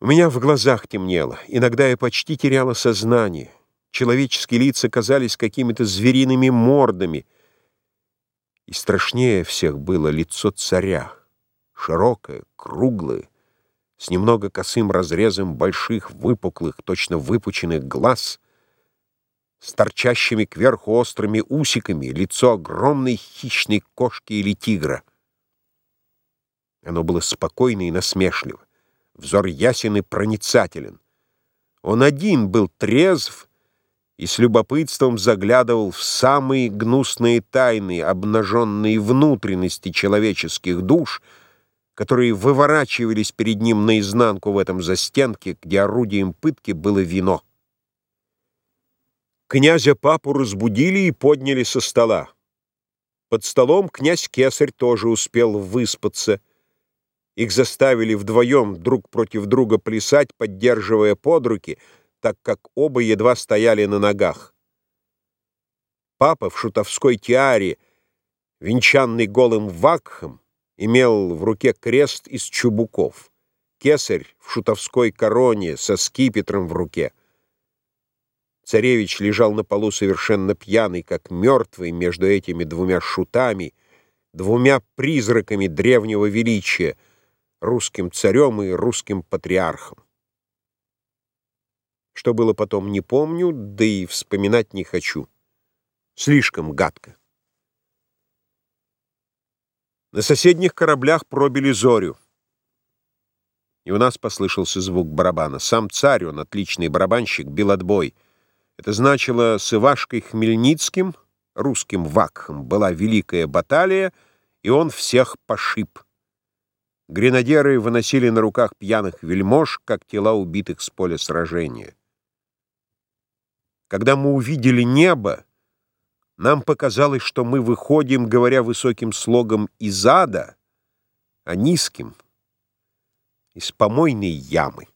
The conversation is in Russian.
У меня в глазах темнело, иногда я почти теряла сознание. Человеческие лица казались какими-то звериными мордами. И страшнее всех было лицо царя, широкое, круглое, с немного косым разрезом больших, выпуклых, точно выпученных глаз, с торчащими кверху острыми усиками, лицо огромной хищной кошки или тигра. Оно было спокойно и насмешливо взор ясен и проницателен. Он один был трезв и с любопытством заглядывал в самые гнусные тайны, обнаженные внутренности человеческих душ, которые выворачивались перед ним наизнанку в этом застенке, где орудием пытки было вино. Князя папу разбудили и подняли со стола. Под столом князь Кесарь тоже успел выспаться — их заставили вдвоем друг против друга плясать, поддерживая под руки, так как оба едва стояли на ногах. Папа в шутовской тиаре, венчанный голым вакхом, имел в руке крест из чубуков. Кесарь в шутовской короне со скипетром в руке. Царевич лежал на полу совершенно пьяный, как мертвый между этими двумя шутами, двумя призраками древнего величия — русским царем и русским патриархом. Что было потом, не помню, да и вспоминать не хочу. Слишком гадко. На соседних кораблях пробили зорю. И у нас послышался звук барабана. Сам царь, он отличный барабанщик, бил отбой. Это значило, с Ивашкой Хмельницким, русским вакхом, была великая баталия, и он всех пошиб. Гренадеры выносили на руках пьяных вельмож, как тела убитых с поля сражения. Когда мы увидели небо, нам показалось, что мы выходим, говоря высоким слогом, из ада, а низким — из помойной ямы.